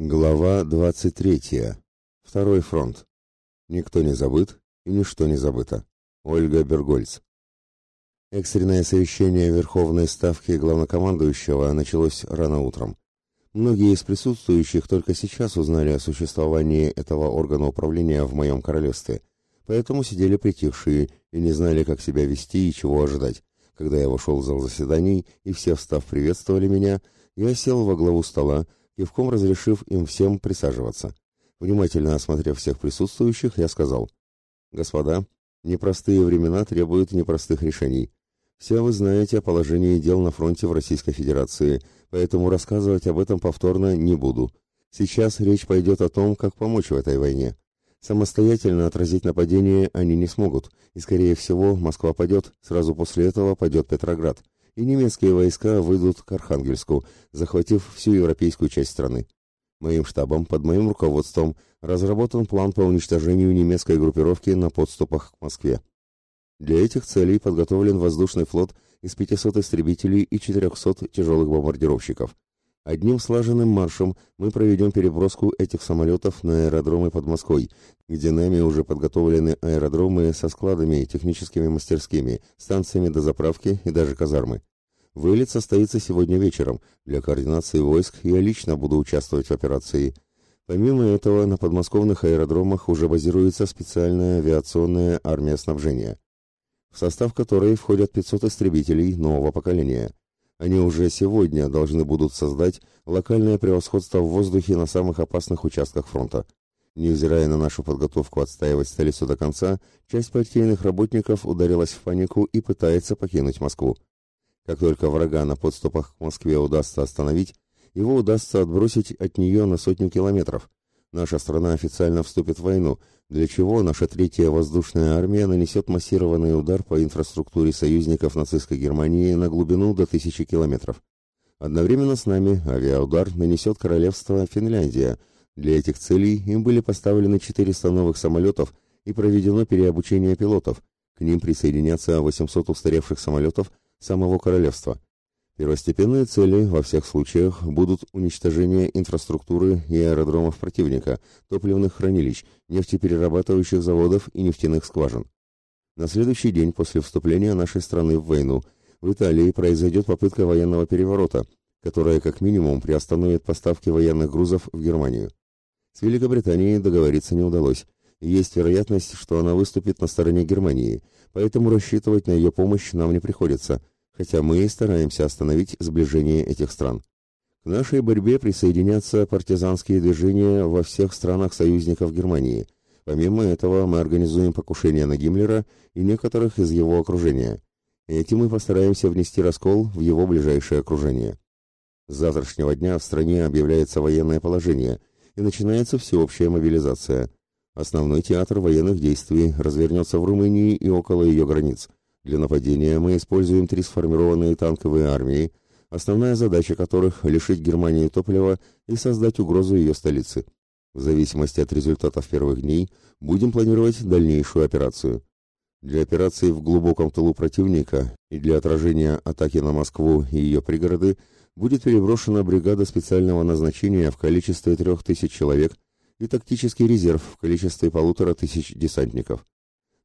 Глава 23. Второй фронт. Никто не забыт и ничто не забыто. Ольга Бергольц. Экстренное совещание Верховной Ставки Главнокомандующего началось рано утром. Многие из присутствующих только сейчас узнали о существовании этого органа управления в моем королевстве, поэтому сидели притихшие и не знали, как себя вести и чего ожидать. Когда я вошел в зал заседаний, и все, встав, приветствовали меня, я сел во главу стола, кивком разрешив им всем присаживаться. Внимательно осмотрев всех присутствующих, я сказал, «Господа, непростые времена требуют непростых решений. Все вы знаете о положении дел на фронте в Российской Федерации, поэтому рассказывать об этом повторно не буду. Сейчас речь пойдет о том, как помочь в этой войне. Самостоятельно отразить нападение они не смогут, и, скорее всего, Москва падет, сразу после этого падет Петроград, и немецкие войска выйдут к Архангельску, захватив всю европейскую часть страны. Моим штабом, под моим руководством, разработан план по уничтожению немецкой группировки на подступах к Москве. Для этих целей подготовлен воздушный флот из 500 истребителей и 400 тяжелых бомбардировщиков. Одним слаженным маршем мы проведем переброску этих самолетов на аэродромы под Москвой, где нами уже подготовлены аэродромы со складами, техническими мастерскими, станциями дозаправки и даже казармы. Вылет состоится сегодня вечером. Для координации войск я лично буду участвовать в операции. Помимо этого, на подмосковных аэродромах уже базируется специальная авиационная армия снабжения, в состав которой входят 500 истребителей нового поколения. Они уже сегодня должны будут создать локальное превосходство в воздухе на самых опасных участках фронта. Невзирая на нашу подготовку отстаивать столицу до конца, часть партийных работников ударилась в панику и пытается покинуть Москву. Как только врага на подступах к Москве удастся остановить, его удастся отбросить от нее на сотню километров. Наша страна официально вступит в войну, для чего наша третья воздушная армия нанесет массированный удар по инфраструктуре союзников нацистской Германии на глубину до тысячи километров. Одновременно с нами авиаудар нанесет королевство Финляндия. Для этих целей им были поставлены 400 новых самолетов и проведено переобучение пилотов. К ним присоединятся 800 устаревших самолетов самого королевства. Первостепенные цели во всех случаях будут уничтожение инфраструктуры и аэродромов противника, топливных хранилищ, нефтеперерабатывающих заводов и нефтяных скважин. На следующий день после вступления нашей страны в войну в Италии произойдет попытка военного переворота, которая как минимум приостановит поставки военных грузов в Германию. С Великобританией договориться не удалось, есть вероятность, что она выступит на стороне Германии, поэтому рассчитывать на ее помощь нам не приходится, хотя мы и стараемся остановить сближение этих стран. К нашей борьбе присоединятся партизанские движения во всех странах союзников Германии. Помимо этого мы организуем покушения на Гиммлера и некоторых из его окружения. Этим мы постараемся внести раскол в его ближайшее окружение. С завтрашнего дня в стране объявляется военное положение и начинается всеобщая мобилизация – Основной театр военных действий развернется в Румынии и около ее границ. Для нападения мы используем три сформированные танковые армии, основная задача которых – лишить Германии топлива и создать угрозу ее столице. В зависимости от результатов первых дней будем планировать дальнейшую операцию. Для операции в глубоком тылу противника и для отражения атаки на Москву и ее пригороды будет переброшена бригада специального назначения в количестве трех тысяч человек – и тактический резерв в количестве полутора тысяч десантников.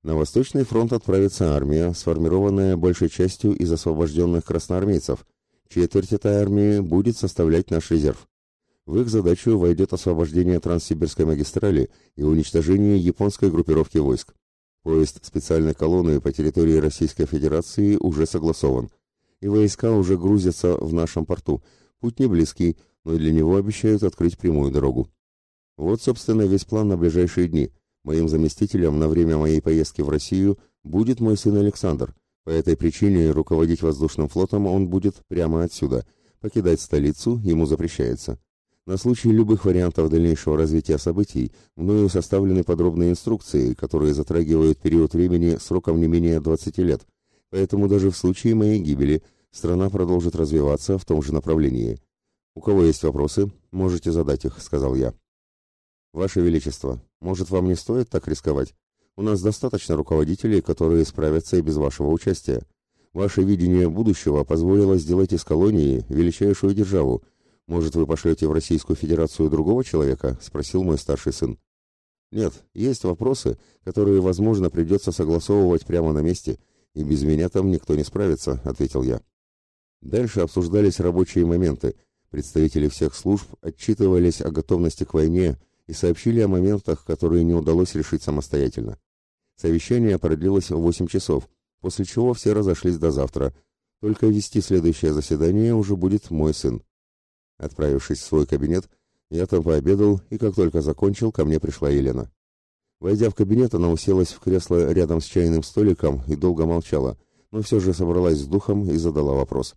На Восточный фронт отправится армия, сформированная большей частью из освобожденных красноармейцев. Четверть этой армии будет составлять наш резерв. В их задачу войдет освобождение Транссибирской магистрали и уничтожение японской группировки войск. Поезд специальной колонны по территории Российской Федерации уже согласован, и войска уже грузятся в нашем порту. Путь не близкий, но для него обещают открыть прямую дорогу. Вот, собственно, весь план на ближайшие дни. Моим заместителем на время моей поездки в Россию будет мой сын Александр. По этой причине руководить воздушным флотом он будет прямо отсюда. Покидать столицу ему запрещается. На случай любых вариантов дальнейшего развития событий мною составлены подробные инструкции, которые затрагивают период времени сроком не менее 20 лет. Поэтому даже в случае моей гибели страна продолжит развиваться в том же направлении. У кого есть вопросы, можете задать их, сказал я. «Ваше Величество, может, вам не стоит так рисковать? У нас достаточно руководителей, которые справятся и без вашего участия. Ваше видение будущего позволило сделать из колонии величайшую державу. Может, вы пошлете в Российскую Федерацию другого человека?» — спросил мой старший сын. «Нет, есть вопросы, которые, возможно, придется согласовывать прямо на месте, и без меня там никто не справится», — ответил я. Дальше обсуждались рабочие моменты. Представители всех служб отчитывались о готовности к войне и сообщили о моментах, которые не удалось решить самостоятельно. Совещание продлилось 8 часов, после чего все разошлись до завтра. Только вести следующее заседание уже будет мой сын. Отправившись в свой кабинет, я там пообедал, и как только закончил, ко мне пришла Елена. Войдя в кабинет, она уселась в кресло рядом с чайным столиком и долго молчала, но все же собралась с духом и задала вопрос.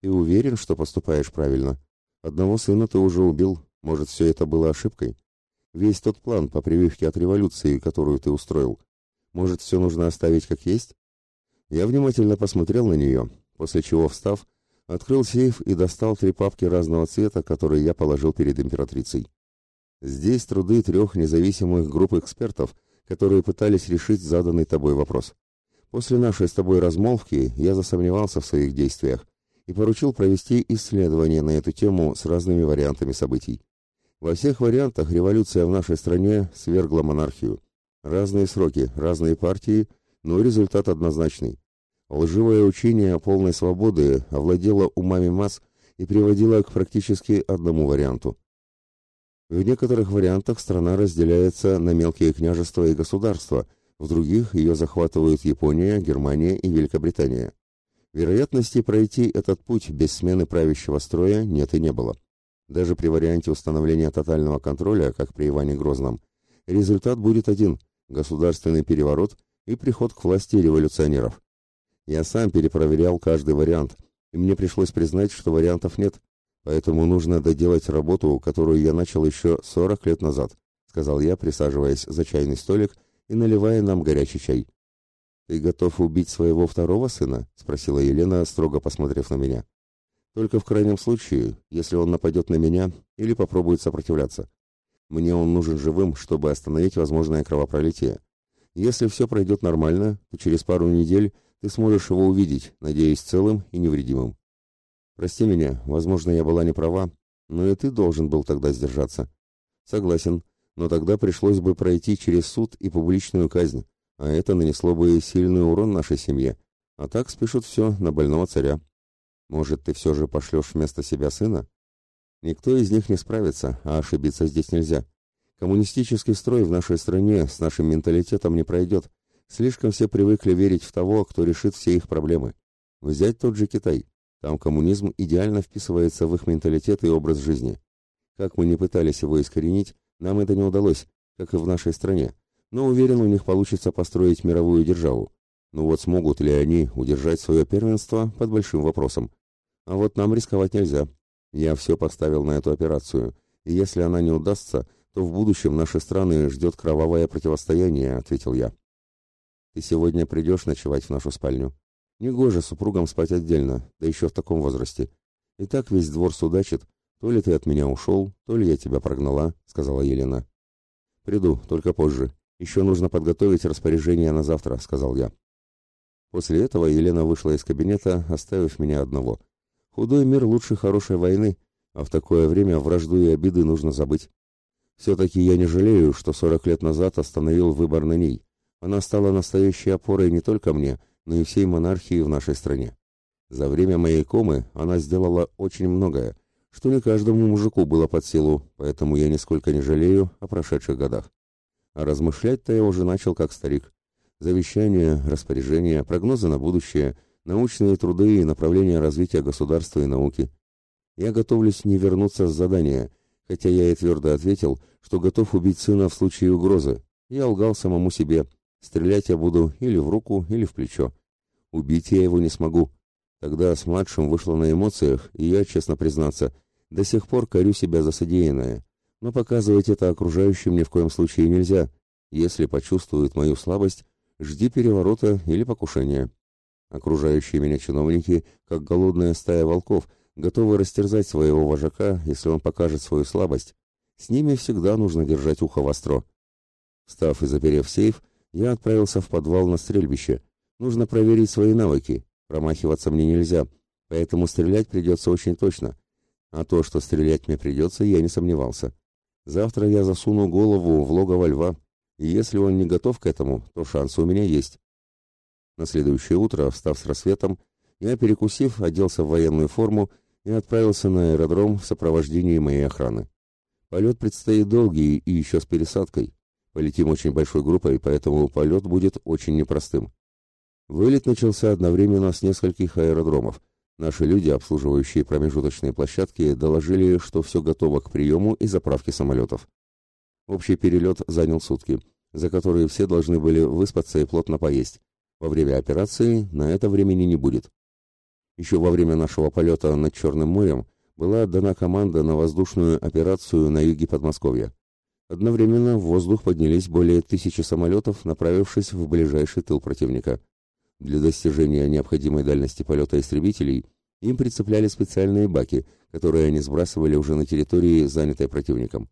«Ты уверен, что поступаешь правильно? Одного сына ты уже убил, может, все это было ошибкой? Весь тот план по прививке от революции, которую ты устроил, может, все нужно оставить как есть?» Я внимательно посмотрел на нее, после чего, встав, открыл сейф и достал три папки разного цвета, которые я положил перед императрицей. Здесь труды трех независимых групп экспертов, которые пытались решить заданный тобой вопрос. После нашей с тобой размолвки я засомневался в своих действиях и поручил провести исследование на эту тему с разными вариантами событий. Во всех вариантах революция в нашей стране свергла монархию. Разные сроки, разные партии, но результат однозначный. Лживое учение о полной свободе овладело умами масс и приводило к практически одному варианту. В некоторых вариантах страна разделяется на мелкие княжества и государства, в других ее захватывают Япония, Германия и Великобритания. Вероятности пройти этот путь без смены правящего строя нет и не было. Даже при варианте установления тотального контроля, как при Иване Грозном, результат будет один – государственный переворот и приход к власти революционеров. Я сам перепроверял каждый вариант, и мне пришлось признать, что вариантов нет, поэтому нужно доделать работу, которую я начал еще 40 лет назад, сказал я, присаживаясь за чайный столик и наливая нам горячий чай. «Ты готов убить своего второго сына?» — спросила Елена, строго посмотрев на меня. «Только в крайнем случае, если он нападет на меня или попробует сопротивляться. Мне он нужен живым, чтобы остановить возможное кровопролитие. Если все пройдет нормально, то через пару недель ты сможешь его увидеть, надеюсь, целым и невредимым. Прости меня, возможно, я была не права, но и ты должен был тогда сдержаться. Согласен, но тогда пришлось бы пройти через суд и публичную казнь, а это нанесло бы сильный урон нашей семье. А так спишут все на больного царя. Может, ты все же пошлешь вместо себя сына? Никто из них не справится, а ошибиться здесь нельзя. Коммунистический строй в нашей стране с нашим менталитетом не пройдет, Слишком все привыкли верить в того, кто решит все их проблемы. Взять тот же Китай. Там коммунизм идеально вписывается в их менталитет и образ жизни. Как мы не пытались его искоренить, нам это не удалось, как и в нашей стране. Но уверен, у них получится построить мировую державу. Но вот смогут ли они удержать свое первенство под большим вопросом. А вот нам рисковать нельзя. Я все поставил на эту операцию. И если она не удастся, то в будущем наши страны ждет кровавое противостояние, ответил я. Ты сегодня придешь ночевать в нашу спальню. Негоже супругам спать отдельно, да еще в таком возрасте. И так весь двор судачит, то ли ты от меня ушел, то ли я тебя прогнала, сказала Елена. Приду, только позже. Еще нужно подготовить распоряжение на завтра, сказал я. После этого Елена вышла из кабинета, оставив меня одного. Худой мир лучше хорошей войны, а в такое время вражду и обиды нужно забыть. Все-таки я не жалею, что сорок лет назад остановил выбор на ней. Она стала настоящей опорой не только мне, но и всей монархии в нашей стране. За время моей комы она сделала очень многое, что не каждому мужику было под силу, поэтому я нисколько не жалею о прошедших годах. А размышлять-то я уже начал как старик. Завещания, распоряжения, прогнозы на будущее, научные труды и направления развития государства и науки. Я готовлюсь не вернуться с задания, хотя я и твердо ответил, что готов убить сына в случае угрозы. Я лгал самому себе, Стрелять я буду или в руку, или в плечо. Убить я его не смогу. Тогда с младшим вышло на эмоциях, и я, честно признаться, до сих пор корю себя за содеянное. Но показывать это окружающим ни в коем случае нельзя. Если почувствуют мою слабость, жди переворота или покушения. Окружающие меня чиновники, как голодная стая волков, готовы растерзать своего вожака, если он покажет свою слабость. С ними всегда нужно держать ухо востро. Став и заперев сейф, я отправился в подвал на стрельбище. Нужно проверить свои навыки. Промахиваться мне нельзя, поэтому стрелять придется очень точно. А то, что стрелять мне придется, я не сомневался. Завтра я засуну голову в логово льва, и если он не готов к этому, то шансы у меня есть. На следующее утро, встав с рассветом, я, перекусив, оделся в военную форму и отправился на аэродром в сопровождении моей охраны. Полет предстоит долгий и еще с пересадкой. Полетим очень большой группой, поэтому полет будет очень непростым. Вылет начался одновременно с нескольких аэродромов. Наши люди, обслуживающие промежуточные площадки, доложили, что все готово к приему и заправке самолетов. Общий перелет занял сутки, за которые все должны были выспаться и плотно поесть. Во время операции на это времени не будет. Еще во время нашего полета над Черным морем была отдана команда на воздушную операцию на юге Подмосковья. Одновременно в воздух поднялись более тысячи самолетов, направившись в ближайший тыл противника. Для достижения необходимой дальности полета истребителей им прицепляли специальные баки, которые они сбрасывали уже на территории, занятой противником.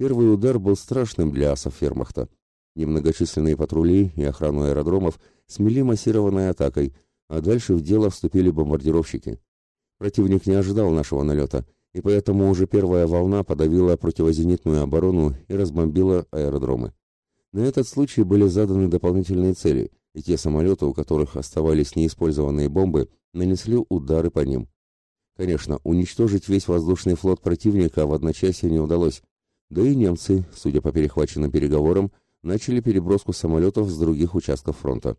Первый удар был страшным для асов Фермахта. Немногочисленные патрули и охрану аэродромов смели массированной атакой, а дальше в дело вступили бомбардировщики. Противник не ожидал нашего налета, и поэтому уже первая волна подавила противозенитную оборону и разбомбила аэродромы. На этот случай были заданы дополнительные цели, и те самолеты, у которых оставались неиспользованные бомбы, нанесли удары по ним. Конечно, уничтожить весь воздушный флот противника в одночасье не удалось, да и немцы, судя по перехваченным переговорам, начали переброску самолетов с других участков фронта.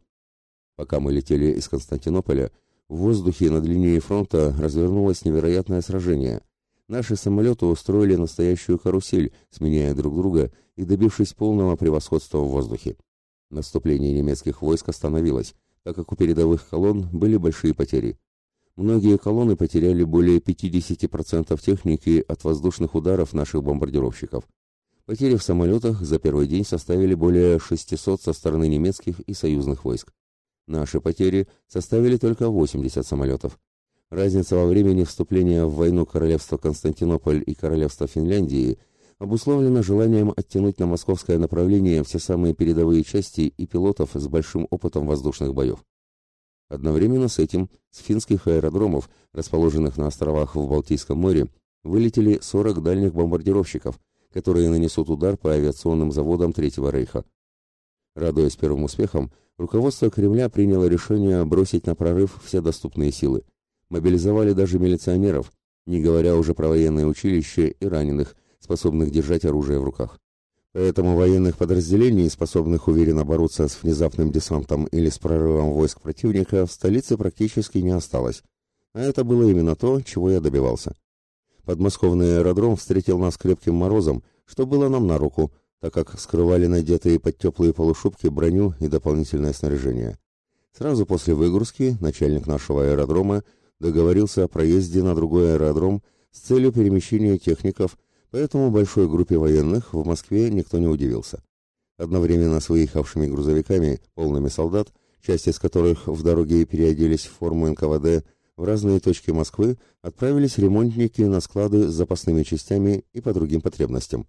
Пока мы летели из Константинополя, в воздухе над линией фронта развернулось невероятное сражение. Наши самолеты устроили настоящую карусель, сменяя друг друга и добившись полного превосходства в воздухе. Наступление немецких войск остановилось, так как у передовых колонн были большие потери. Многие колонны потеряли более 50% техники от воздушных ударов наших бомбардировщиков. Потери в самолетах за первый день составили более 600 со стороны немецких и союзных войск. Наши потери составили только 80 самолетов. Разница во времени вступления в войну королевства Константинополь и королевства Финляндии обусловлена желанием оттянуть на московское направление все самые передовые части и пилотов с большим опытом воздушных боев. Одновременно с этим с финских аэродромов, расположенных на островах в Балтийском море, вылетели 40 дальних бомбардировщиков, которые нанесут удар по авиационным заводам Третьего Рейха. Радуясь первым успехам, руководство Кремля приняло решение бросить на прорыв все доступные силы. Мобилизовали даже милиционеров, не говоря уже про военное училище и раненых, способных держать оружие в руках. Поэтому военных подразделений, способных уверенно бороться с внезапным десантом или с прорывом войск противника, в столице практически не осталось. А это было именно то, чего я добивался. Подмосковный аэродром встретил нас крепким морозом, что было нам на руку, так как скрывали надетые под теплые полушубки броню и дополнительное снаряжение. Сразу после выгрузки начальник нашего аэродрома договорился о проезде на другой аэродром с целью перемещения техников Поэтому большой группе военных в Москве никто не удивился. Одновременно с выехавшими грузовиками, полными солдат, часть из которых в дороге переоделись в форму НКВД, в разные точки Москвы отправились ремонтники на склады с запасными частями и по другим потребностям.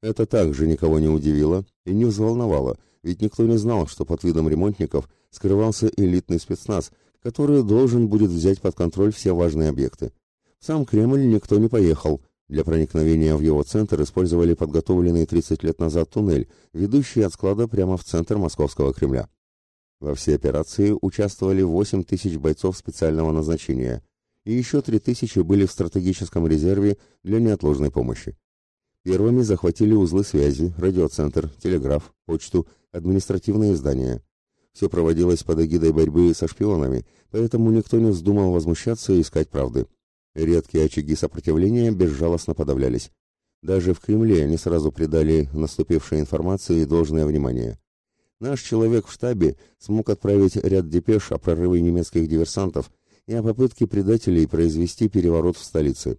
Это также никого не удивило и не взволновало, ведь никто не знал, что под видом ремонтников скрывался элитный спецназ, который должен будет взять под контроль все важные объекты. Сам Кремль никто не поехал, для проникновения в его центр использовали подготовленный 30 лет назад туннель, ведущий от склада прямо в центр Московского Кремля. Во всей операции участвовали 8 тысяч бойцов специального назначения, и еще 3 тысячи были в стратегическом резерве для неотложной помощи. Первыми захватили узлы связи, радиоцентр, телеграф, почту, административные здания. Все проводилось под эгидой борьбы со шпионами, поэтому никто не вздумал возмущаться и искать правды. Редкие очаги сопротивления безжалостно подавлялись. Даже в Кремле они сразу придали наступившей информации должное внимание. Наш человек в штабе смог отправить ряд депеш о прорыве немецких диверсантов и о попытке предателей произвести переворот в столице.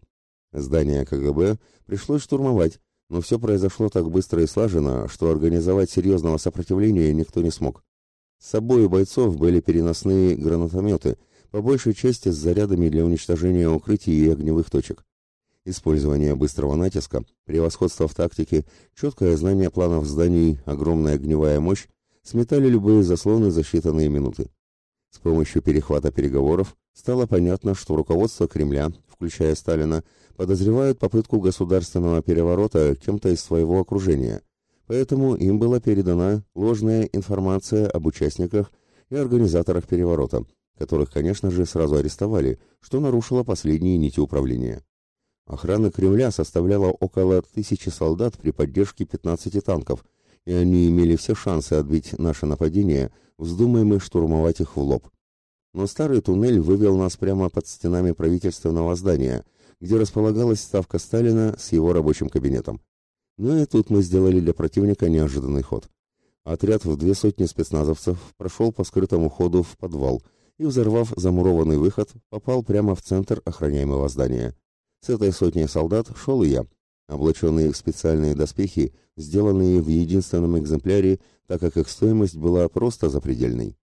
Здание КГБ пришлось штурмовать, но все произошло так быстро и слаженно, что организовать серьезного сопротивления никто не смог. С собой у бойцов были переносные гранатометы – по большей части с зарядами для уничтожения укрытий и огневых точек. Использование быстрого натиска, превосходство в тактике, четкое знание планов зданий, огромная огневая мощь сметали любые заслоны за считанные минуты. С помощью перехвата переговоров стало понятно, что руководство Кремля, включая Сталина, подозревают попытку государственного переворота кем-то из своего окружения, поэтому им была передана ложная информация об участниках и организаторах переворота, которых, конечно же, сразу арестовали, что нарушило последние нити управления. Охрана Кремля составляла около тысячи солдат при поддержке 15 танков, и они имели все шансы отбить наше нападение, вздумаем штурмовать их в лоб. Но старый туннель вывел нас прямо под стенами правительственного здания, где располагалась ставка Сталина с его рабочим кабинетом. Ну и тут мы сделали для противника неожиданный ход. Отряд в две сотни спецназовцев прошел по скрытому ходу в подвал и, взорвав замурованный выход, попал прямо в центр охраняемого здания. С этой сотней солдат шел и я, облаченные в специальные доспехи, сделанные в единственном экземпляре, так как их стоимость была просто запредельной.